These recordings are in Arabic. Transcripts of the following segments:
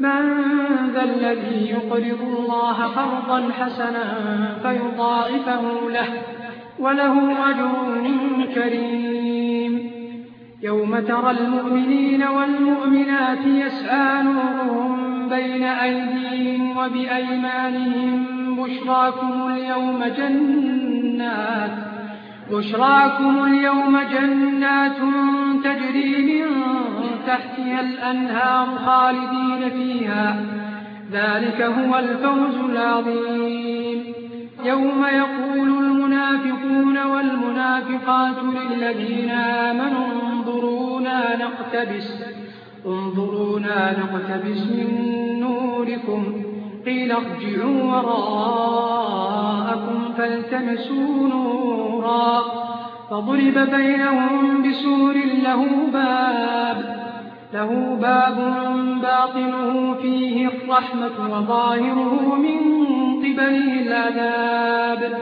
من ذا الذي يقرض الله قرضا حسنا فيضاعفه له وله أجر كريم. يوم ترى المؤمنين والمؤمنات يسعى نورهم بين أيديهم وبأيمانهم بشراكم اليوم جنات بشراكم اليوم جنات تجري من تحتها الأنهار خالدين فيها. ذلك هو الفوز العظيم. يوم يقول المنافقون والمنافقات للذين آمنوا انظرونا نقتبس. انظرونا نقتبس من نوركم. قيل ارجعوا وراءكم فالتمسوا نورا. فضرب بينهم بسور له باب. له باب باطنه فيه الرحمة وظاهره من قبله العذاب.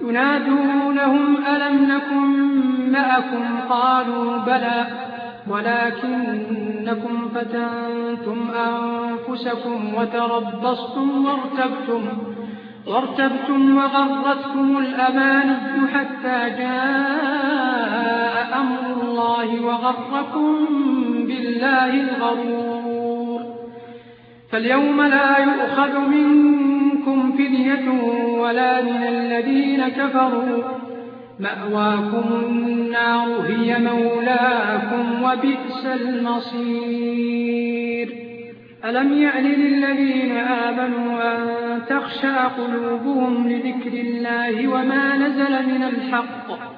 ينادونهم ألم نكن معكم؟ قالوا بلى. ولكنكم فتنتم أنفسكم وتربصتم وارتبتم وارتبتم وغرتكم الأماني حتى جاء أمر الله وغركم بالله الغرور. فاليوم لا يؤخذ منكم فدية ولا من الذين كفروا. مأواكم النار هي مولاكم وبئس المصير. ألم يعن للذين آمنوا أن تخشى قلوبهم لذكر الله وما نزل من الحق؟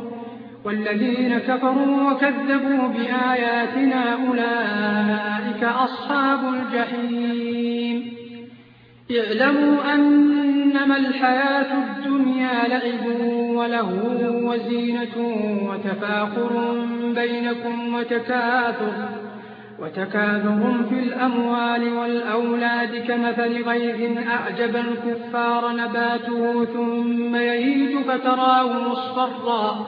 والذين كفروا وكذبوا بآياتنا أولئك أصحاب الجحيم. اعلموا أنما الحياة الدنيا لعب وله وزينة وتفاخر بينكم وتكاثر وتكاثر في الأموال والأولاد كمثل غيث أعجب الكفار نباته ثم يهيج فتراه مصفرا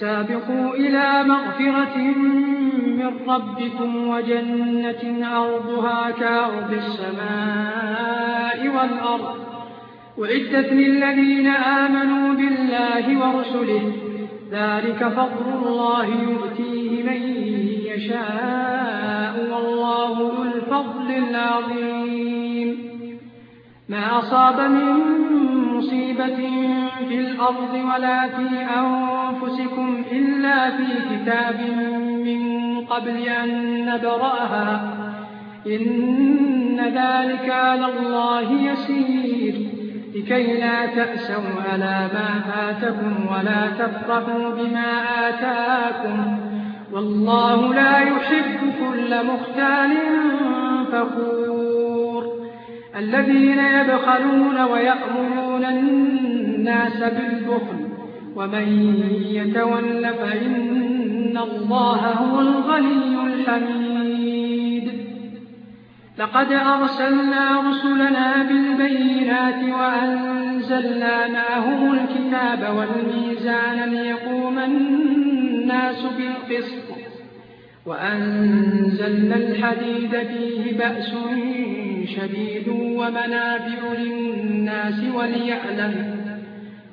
سابقوا إلى مغفرة من ربكم وجنة عرضها كعرض السماء والأرض. وعدت للذين آمنوا بالله ورسله. ذلك فضل الله يؤتيه من يشاء والله ذو الفضل العظيم. ما أصاب من مصيبة في الأرض ولا في أنفسكم إلا في كتاب من قبل أن نبرأها. إن ذلك على الله يسير. لكي لا تأسوا على ما فاتكم ولا تفرحوا بما آتاكم. والله لا يحب كل مختال فخور. الذين يبخلون ويأمرون الناس بالبخل ومن يتول فإن الله هو الغني الحميد. لقد أرسلنا رسلنا بالبينات وأنزلنا معهم الكتاب والميزان ليقوم الناس بالقسط. وأنزلنا الحديد فيه بأس شديد ومنافع للناس وليعلم,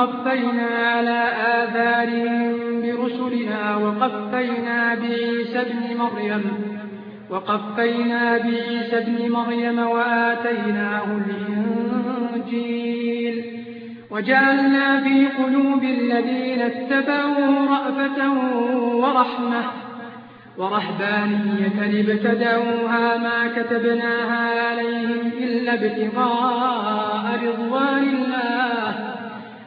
قفينا على آثارهم برسلنا وقفينا بعيسى ابن مريم وقفينا بعيسى ابن مريم وآتيناه الإنجيل. وجعلنا في قلوب الذين اتبعوا رأفة ورحمة ورهبانية ابتدعوها ما كتبناها عليهم إلا ابتغاء رضوان الله.